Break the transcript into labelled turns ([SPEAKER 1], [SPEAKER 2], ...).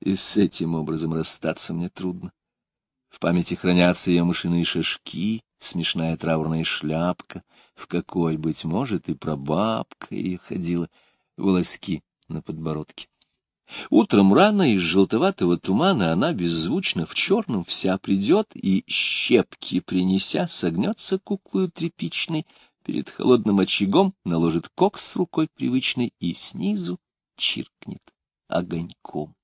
[SPEAKER 1] и с этим образом расстаться мне трудно. В памяти хранятся ее мышиные шашки, смешная траурная шляпка, в какой, быть может, и прабабка ее ходила, волоски на подбородке. Утром рано из желтоватого тумана она беззвучно в черном вся придет и, щепки принеся, согнется куклою тряпичной, перед холодным очагом наложит кокс с рукой привычной и снизу чиркнет огоньком.